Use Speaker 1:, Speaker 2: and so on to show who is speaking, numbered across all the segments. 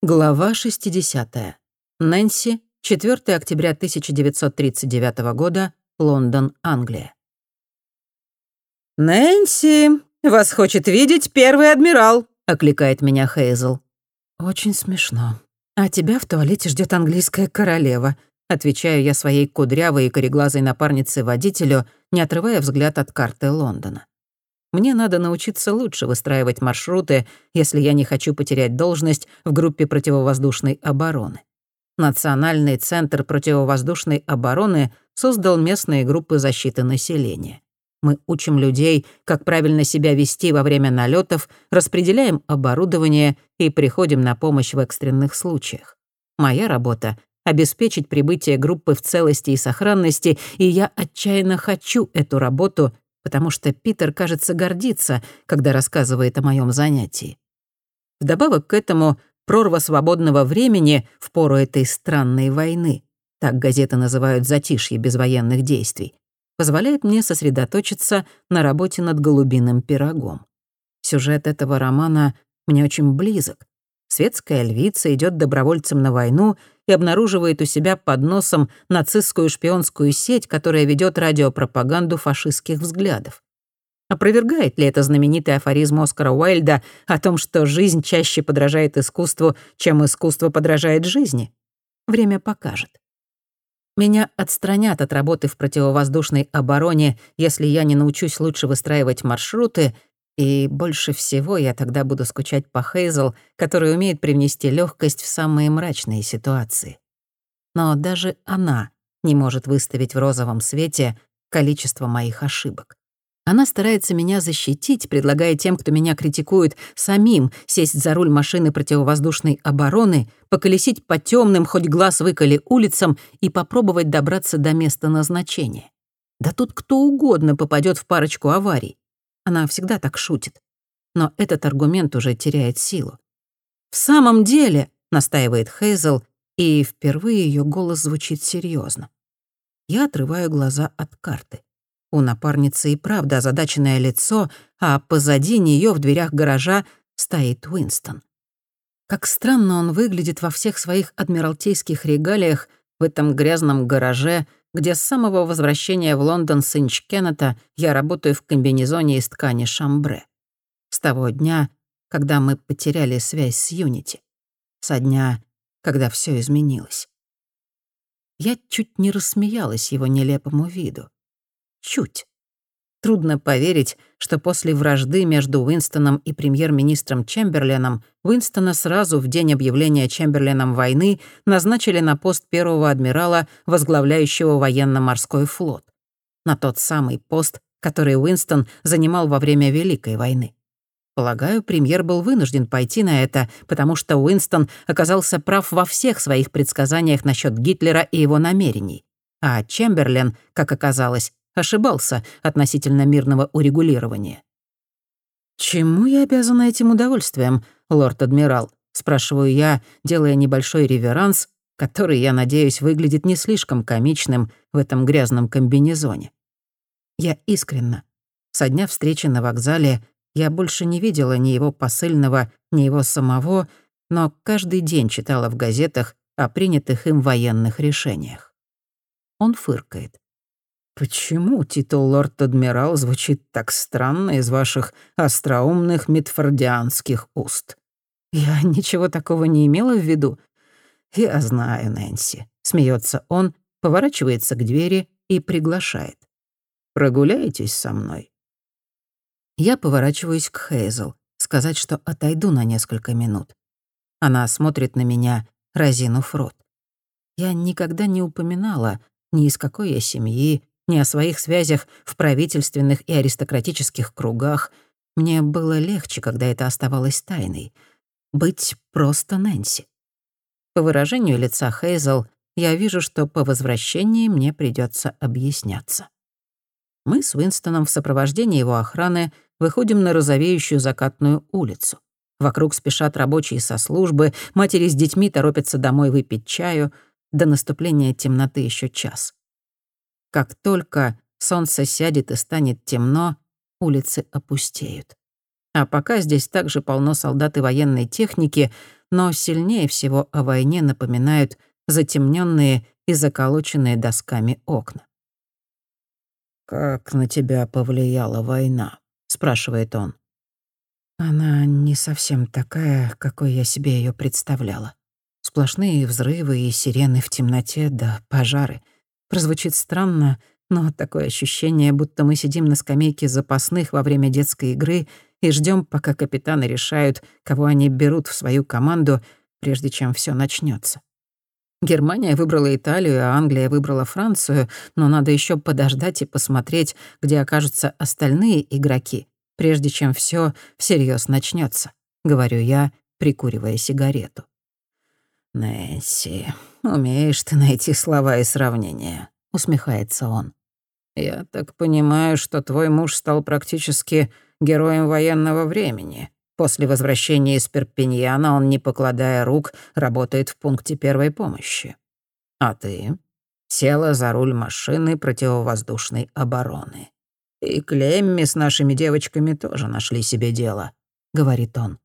Speaker 1: Глава 60. Нэнси, 4 октября 1939 года, Лондон, Англия.
Speaker 2: «Нэнси, вас хочет видеть первый адмирал», — окликает меня Хейзел.
Speaker 1: «Очень смешно. А тебя в туалете ждет английская королева», — отвечаю я своей кудрявой и кореглазой напарнице-водителю, не отрывая взгляд от карты Лондона. Мне надо научиться лучше выстраивать маршруты, если я не хочу потерять должность в группе противовоздушной обороны. Национальный центр противовоздушной обороны создал местные группы защиты населения. Мы учим людей, как правильно себя вести во время налетов, распределяем оборудование и приходим на помощь в экстренных случаях. Моя работа — обеспечить прибытие группы в целости и сохранности, и я отчаянно хочу эту работу потому что Питер, кажется, гордится, когда рассказывает о моем занятии. Вдобавок к этому прорва свободного времени в пору этой странной войны, так газеты называют затишье без военных действий, позволяет мне сосредоточиться на работе над голубиным пирогом. Сюжет этого романа мне очень близок, Светская львица идет добровольцем на войну и обнаруживает у себя под носом нацистскую шпионскую сеть, которая ведет радиопропаганду фашистских взглядов. Опровергает ли это знаменитый афоризм Оскара Уайльда о том, что жизнь чаще подражает искусству, чем искусство подражает жизни? Время покажет. Меня отстранят от работы в противовоздушной обороне, если я не научусь лучше выстраивать маршруты — и больше всего я тогда буду скучать по Хейзел, которая умеет привнести легкость в самые мрачные ситуации. Но даже она не может выставить в розовом свете количество моих ошибок. Она старается меня защитить, предлагая тем, кто меня критикует, самим сесть за руль машины противовоздушной обороны, поколесить по темным, хоть глаз выколи улицам и попробовать добраться до места назначения. Да тут кто угодно попадет в парочку аварий. Она всегда так шутит. Но этот аргумент уже теряет силу. «В самом деле», — настаивает Хейзел, и впервые ее голос звучит серьезно. Я отрываю глаза от карты. У напарницы и правда озадаченное лицо, а позади нее в дверях гаража стоит Уинстон. Как странно он выглядит во всех своих адмиралтейских регалиях в этом грязном гараже — где с самого возвращения в Лондон с Инч-Кеннета я работаю в комбинезоне из ткани шамбре. С того дня, когда мы потеряли связь с Юнити. Со дня, когда все изменилось. Я чуть не рассмеялась его нелепому виду. Чуть. Трудно поверить, что после вражды между Уинстоном и премьер-министром Чемберленом Уинстона сразу в день объявления Чемберленом войны назначили на пост первого адмирала, возглавляющего военно-морской флот. На тот самый пост, который Уинстон занимал во время Великой войны. Полагаю, премьер был вынужден пойти на это, потому что Уинстон оказался прав во всех своих предсказаниях насчет Гитлера и его намерений. А Чемберлен, как оказалось, ошибался относительно мирного урегулирования. «Чему я обязана этим удовольствием, лорд-адмирал?» — спрашиваю я, делая небольшой реверанс, который, я надеюсь, выглядит не слишком комичным в этом грязном комбинезоне. Я искренна. Со дня встречи на вокзале я больше не видела ни его посыльного, ни его самого, но каждый день читала в газетах о принятых им военных решениях. Он фыркает. «Почему титул лорд-адмирал звучит так странно из ваших остроумных митфордианских уст?» «Я ничего такого не имела в виду». «Я знаю, Нэнси», — смеется он, поворачивается к двери и приглашает. «Прогуляйтесь со мной». Я поворачиваюсь к Хейзел, сказать, что отойду на несколько минут. Она смотрит на меня, разинув рот. Я никогда не упоминала ни из какой я семьи, ни о своих связях в правительственных и аристократических кругах. Мне было легче, когда это оставалось тайной. Быть просто Нэнси. По выражению лица Хейзел, я вижу, что по возвращении мне придется объясняться. Мы с Уинстоном в сопровождении его охраны выходим на розовеющую закатную улицу. Вокруг спешат рабочие со службы, матери с детьми торопятся домой выпить чаю. До наступления темноты еще час. Как только солнце сядет и станет темно, улицы опустеют. А пока здесь также полно солдат и военной техники, но сильнее всего о войне напоминают затемненные и заколоченные досками окна.
Speaker 2: «Как на тебя повлияла война?» — спрашивает он.
Speaker 1: Она не совсем такая, какой я себе ее представляла. Сплошные взрывы и сирены в темноте, да пожары. Прозвучит странно, но такое ощущение, будто мы сидим на скамейке запасных во время детской игры и ждем, пока капитаны решают, кого они берут в свою команду, прежде чем все начнется. Германия выбрала Италию, а Англия выбрала Францию, но надо еще подождать и посмотреть, где окажутся остальные игроки, прежде чем все всерьез начнется, говорю я, прикуривая сигарету.
Speaker 2: «Нэнси, умеешь ты найти слова и сравнения», — усмехается он. «Я так понимаю, что твой муж стал практически героем военного времени. После возвращения из Перпиньяна он, не покладая рук, работает в пункте первой помощи. А ты села за руль машины противовоздушной обороны. И Клемми с нашими девочками тоже нашли себе дело», — говорит он.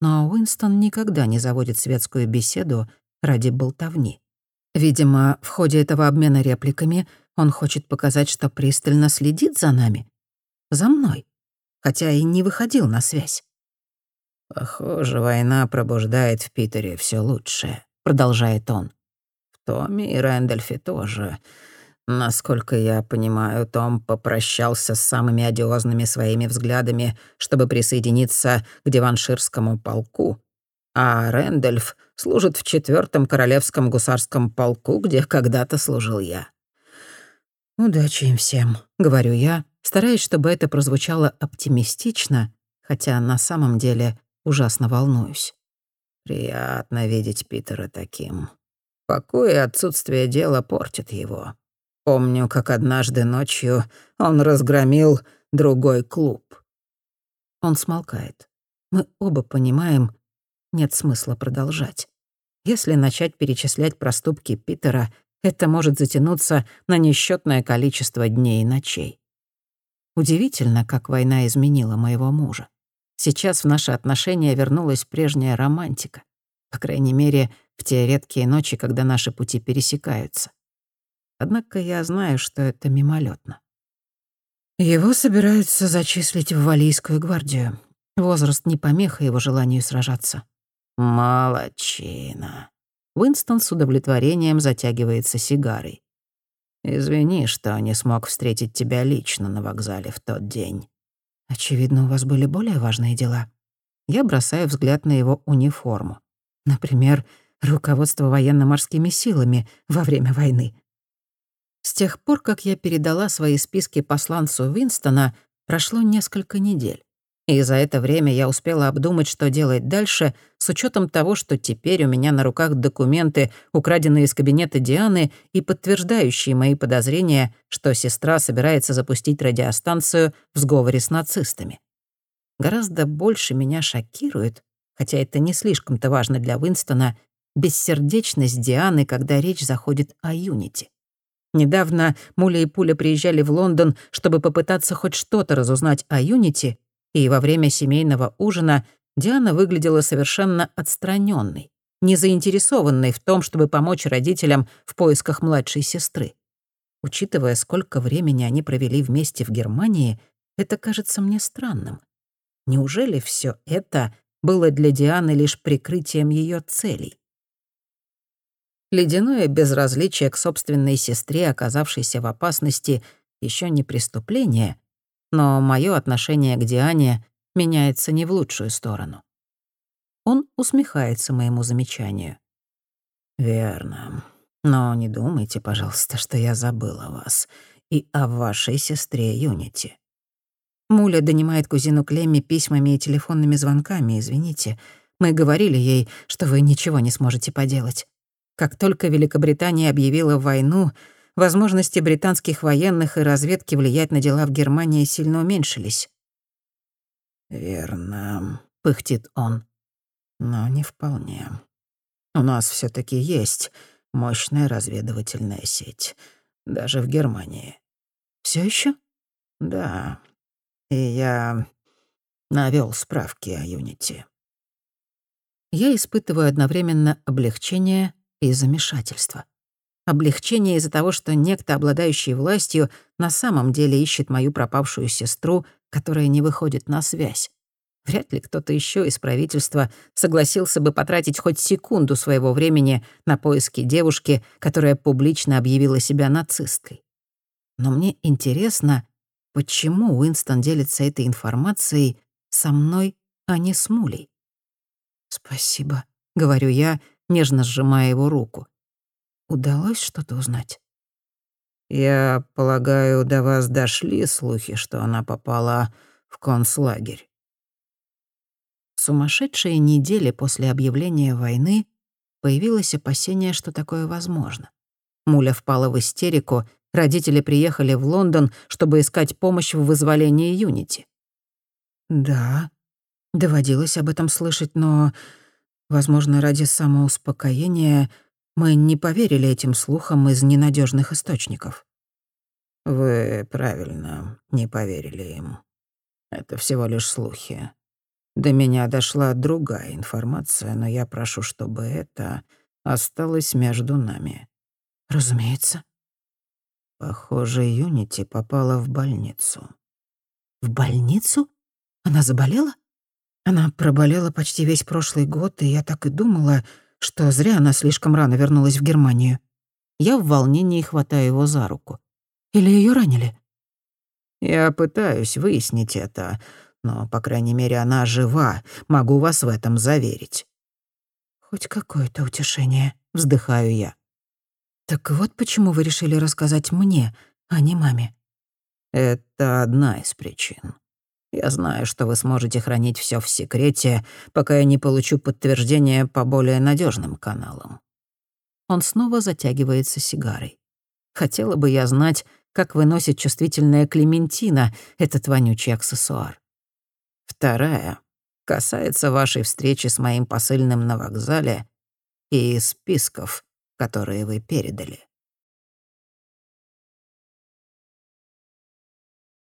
Speaker 1: Но Уинстон никогда не заводит светскую беседу ради болтовни. Видимо, в ходе этого обмена репликами он хочет показать, что пристально следит за нами. За мной. Хотя и не выходил на связь.
Speaker 2: «Похоже, война пробуждает в Питере все лучшее», — продолжает он. «В Томе и Рэндольфе тоже. Насколько я понимаю, Том попрощался с самыми одиозными своими взглядами, чтобы присоединиться к Диванширскому полку, а Рэндольф служит в четвертом королевском гусарском полку, где когда-то служил я».
Speaker 1: «Удачи им всем», — говорю я, стараясь, чтобы это прозвучало оптимистично, хотя на самом деле ужасно волнуюсь.
Speaker 2: Приятно видеть Питера таким. Покой и отсутствие дела портит его. Помню, как однажды ночью он разгромил другой клуб.
Speaker 1: Он смолкает. Мы оба понимаем, нет смысла продолжать. Если начать перечислять проступки Питера, это может затянуться на несчетное количество дней и ночей. Удивительно, как война изменила моего мужа. Сейчас в наши отношения вернулась прежняя романтика. По крайней мере, в те редкие ночи, когда наши пути пересекаются. Однако я знаю, что это мимолетно. Его собираются зачислить в Валийскую гвардию. Возраст не помеха его желанию сражаться.
Speaker 2: Молодчина.
Speaker 1: Уинстон с удовлетворением затягивается сигарой.
Speaker 2: «Извини, что не смог встретить тебя лично на вокзале в тот день.
Speaker 1: Очевидно, у вас были более важные дела. Я бросаю взгляд на его униформу. Например, руководство военно-морскими силами во время войны. С тех пор, как я передала свои списки посланцу Винстона, прошло несколько недель. И за это время я успела обдумать, что делать дальше, с учетом того, что теперь у меня на руках документы, украденные из кабинета Дианы и подтверждающие мои подозрения, что сестра собирается запустить радиостанцию в сговоре с нацистами. Гораздо больше меня шокирует, хотя это не слишком-то важно для Уинстона, бессердечность Дианы, когда речь заходит о Юнити. Недавно Муля и Пуля приезжали в Лондон, чтобы попытаться хоть что-то разузнать о Юнити, и во время семейного ужина Диана выглядела совершенно отстраненной, не заинтересованной в том, чтобы помочь родителям в поисках младшей сестры. Учитывая, сколько времени они провели вместе в Германии, это кажется мне странным. Неужели все это было для Дианы лишь прикрытием ее целей? Ледяное безразличие к собственной сестре, оказавшейся в опасности, еще не преступление, но мое отношение к Диане меняется не в лучшую сторону. Он усмехается моему замечанию.
Speaker 2: «Верно. Но не думайте, пожалуйста, что я забыл о вас и о вашей сестре Юнити».
Speaker 1: Муля донимает кузину Клемми письмами и телефонными звонками, извините. Мы говорили ей, что вы ничего не сможете поделать. Как только Великобритания объявила войну, возможности британских военных и разведки влиять на дела в Германии сильно уменьшились.
Speaker 2: «Верно», — пыхтит он. «Но не вполне. У нас все таки есть мощная разведывательная сеть. Даже в Германии».
Speaker 1: Все еще?
Speaker 2: «Да. И я навел справки о Юнити».
Speaker 1: Я испытываю одновременно облегчение и замешательство. Облегчение из-за того, что некто, обладающий властью, на самом деле ищет мою пропавшую сестру, которая не выходит на связь. Вряд ли кто-то еще из правительства согласился бы потратить хоть секунду своего времени на поиски девушки, которая публично объявила себя нацисткой. Но мне интересно, почему Уинстон делится этой информацией со мной, а не с Мулей. «Спасибо», — говорю я, нежно сжимая его руку. «Удалось что-то узнать?»
Speaker 2: «Я полагаю, до вас дошли слухи, что она попала в концлагерь?»
Speaker 1: сумасшедшие недели после объявления войны появилось опасение, что такое возможно. Муля впала в истерику, родители приехали в Лондон, чтобы искать помощь в вызволении Юнити. Да, доводилось об этом слышать, но, возможно, ради самоуспокоения мы не поверили этим слухам из ненадежных источников.
Speaker 2: Вы правильно не поверили им. Это всего лишь слухи. До меня дошла другая информация, но я прошу, чтобы это осталось между нами.
Speaker 1: Разумеется.
Speaker 2: Похоже, Юнити попала в больницу.
Speaker 1: В больницу? Она заболела? Она проболела почти весь прошлый год, и я так и думала, что зря она слишком рано вернулась в Германию. Я в волнении хватаю его за руку. Или ее ранили?
Speaker 2: Я пытаюсь выяснить это, но, по крайней мере, она жива, могу вас в этом заверить».
Speaker 1: «Хоть какое-то утешение», — вздыхаю я. «Так вот почему вы решили рассказать мне, а не маме?»
Speaker 2: «Это одна из причин. Я знаю, что вы сможете хранить все в секрете, пока я не получу подтверждение по более надежным каналам».
Speaker 1: Он снова затягивается сигарой. Хотела бы я знать, как выносит чувствительная Клементина этот вонючий аксессуар.
Speaker 2: Вторая касается вашей встречи с моим посыльным на вокзале и списков, которые вы передали.